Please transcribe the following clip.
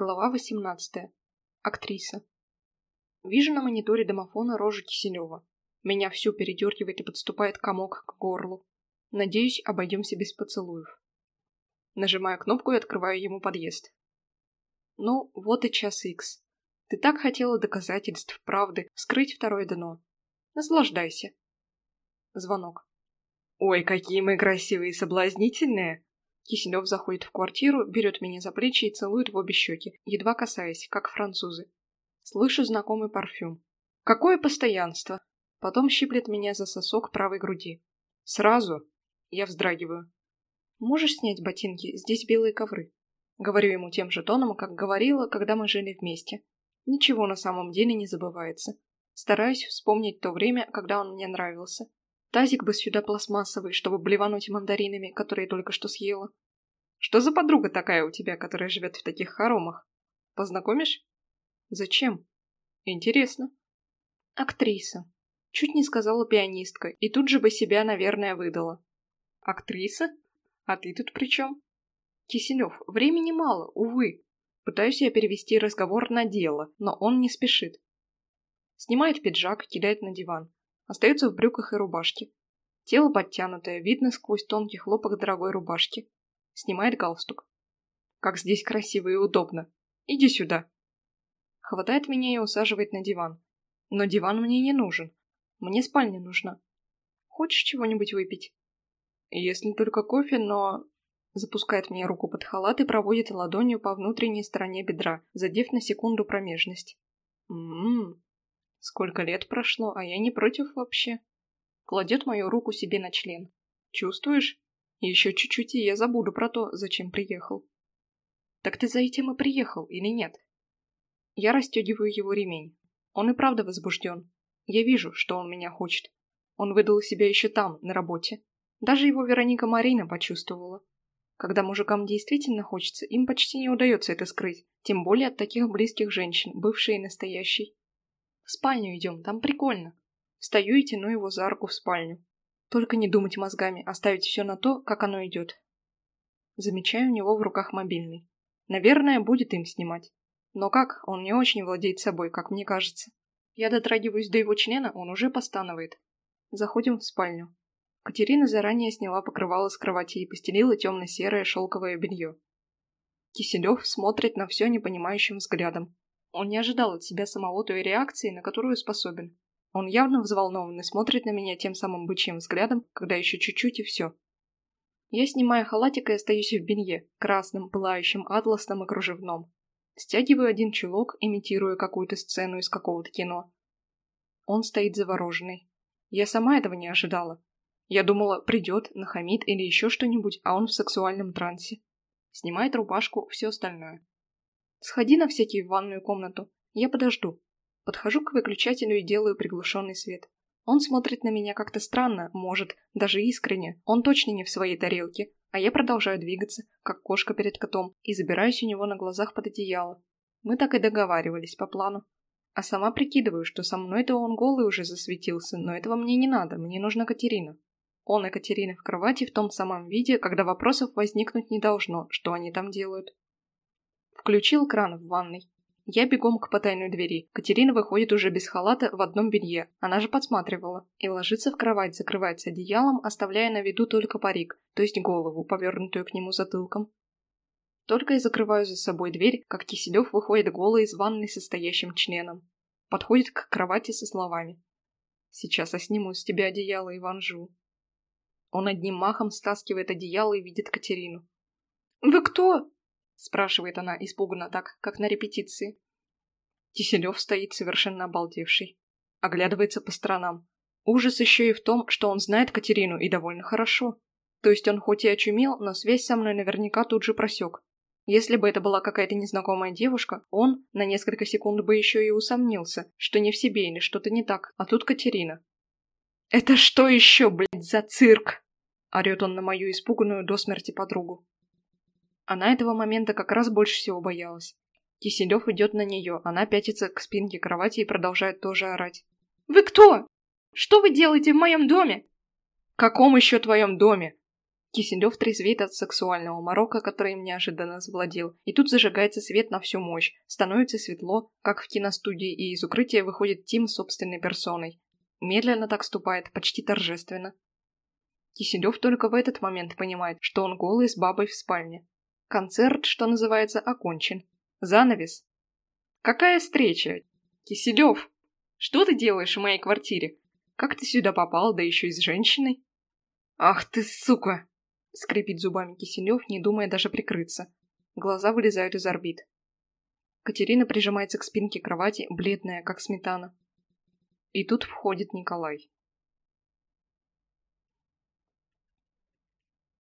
Глава 18. Актриса. Вижу на мониторе домофона рожу Киселева. Меня всю передергивает и подступает комок к горлу. Надеюсь, обойдемся без поцелуев. Нажимаю кнопку и открываю ему подъезд. Ну, вот и час икс. Ты так хотела доказательств правды, вскрыть второе дно. Наслаждайся. Звонок. Ой, какие мы красивые и соблазнительные! Киселев заходит в квартиру, берет меня за плечи и целует в обе щеки, едва касаясь, как французы. Слышу знакомый парфюм. Какое постоянство! Потом щиплет меня за сосок правой груди. Сразу! Я вздрагиваю. Можешь снять ботинки? Здесь белые ковры. Говорю ему тем же тоном, как говорила, когда мы жили вместе. Ничего на самом деле не забывается. Стараюсь вспомнить то время, когда он мне нравился. Тазик бы сюда пластмассовый, чтобы блевануть мандаринами, которые только что съела. Что за подруга такая у тебя, которая живет в таких хоромах? Познакомишь? Зачем? Интересно. Актриса. Чуть не сказала пианистка, и тут же бы себя, наверное, выдала. Актриса? А ты тут при чем? Киселев, времени мало, увы. Пытаюсь я перевести разговор на дело, но он не спешит. Снимает пиджак, кидает на диван. Остается в брюках и рубашке. Тело подтянутое, видно сквозь тонкий хлопок дорогой рубашки. Снимает галстук. Как здесь красиво и удобно. Иди сюда. Хватает меня и усаживает на диван. Но диван мне не нужен. Мне спальня нужна. Хочешь чего-нибудь выпить? Если только кофе, но... Запускает мне руку под халат и проводит ладонью по внутренней стороне бедра, задев на секунду промежность. Ммм, Сколько лет прошло, а я не против вообще. Кладет мою руку себе на член. Чувствуешь? Еще чуть-чуть, и я забуду про то, зачем приехал. Так ты за этим и приехал, или нет? Я расстегиваю его ремень. Он и правда возбужден. Я вижу, что он меня хочет. Он выдал себя еще там, на работе. Даже его Вероника Марина почувствовала. Когда мужикам действительно хочется, им почти не удается это скрыть, тем более от таких близких женщин, бывшей и настоящей. В спальню идем, там прикольно. Встаю и тяну его за руку в спальню. Только не думать мозгами, оставить все на то, как оно идет. Замечаю у него в руках мобильный. Наверное, будет им снимать. Но как, он не очень владеет собой, как мне кажется. Я дотрагиваюсь до его члена, он уже постанывает. Заходим в спальню. Катерина заранее сняла покрывало с кровати и постелила темно-серое шелковое белье. Киселев смотрит на все непонимающим взглядом. Он не ожидал от себя самого той реакции, на которую способен. Он явно взволнован и смотрит на меня тем самым бычьим взглядом, когда еще чуть-чуть и все. Я снимаю халатик и остаюсь в белье, красным, пылающим, атласным и кружевном. Стягиваю один чулок, имитируя какую-то сцену из какого-то кино. Он стоит завороженный. Я сама этого не ожидала. Я думала, придет, нахамит или еще что-нибудь, а он в сексуальном трансе. Снимает рубашку, все остальное. Сходи на всякий в ванную комнату. Я подожду. Подхожу к выключателю и делаю приглушенный свет. Он смотрит на меня как-то странно, может, даже искренне. Он точно не в своей тарелке. А я продолжаю двигаться, как кошка перед котом, и забираюсь у него на глазах под одеяло. Мы так и договаривались по плану. А сама прикидываю, что со мной-то он голый уже засветился, но этого мне не надо, мне нужна Катерина. Он и Катерина в кровати в том самом виде, когда вопросов возникнуть не должно, что они там делают. Включил кран в ванной. Я бегом к потайной двери. Катерина выходит уже без халата в одном белье. Она же подсматривала. И ложится в кровать, закрывается одеялом, оставляя на виду только парик, то есть голову, повернутую к нему затылком. Только и закрываю за собой дверь, как Киселев выходит голый из ванной состоящим членом. Подходит к кровати со словами. «Сейчас я сниму с тебя одеяло и ванжу». Он одним махом стаскивает одеяло и видит Катерину. «Вы кто?» Спрашивает она, испуганно так, как на репетиции. Киселев стоит совершенно обалдевший. Оглядывается по сторонам. Ужас еще и в том, что он знает Катерину и довольно хорошо. То есть он хоть и очумел, но связь со мной наверняка тут же просек. Если бы это была какая-то незнакомая девушка, он на несколько секунд бы еще и усомнился, что не в себе или что-то не так, а тут Катерина. «Это что еще, блядь, за цирк?» – орет он на мою испуганную до смерти подругу. Она этого момента как раз больше всего боялась. Киселев идет на нее, она пятится к спинке кровати и продолжает тоже орать. «Вы кто? Что вы делаете в моем доме?» «Каком еще твоем доме?» Киселев трезвеет от сексуального морока, который им неожиданно завладел, и тут зажигается свет на всю мощь, становится светло, как в киностудии, и из укрытия выходит Тим собственной персоной. Медленно так ступает, почти торжественно. Киселев только в этот момент понимает, что он голый с бабой в спальне. Концерт, что называется, окончен. Занавес. Какая встреча? Киселев! Что ты делаешь в моей квартире? Как ты сюда попал, да еще и с женщиной? Ах ты, сука! Скрипит зубами Киселев, не думая даже прикрыться. Глаза вылезают из орбит. Катерина прижимается к спинке кровати, бледная, как сметана. И тут входит Николай.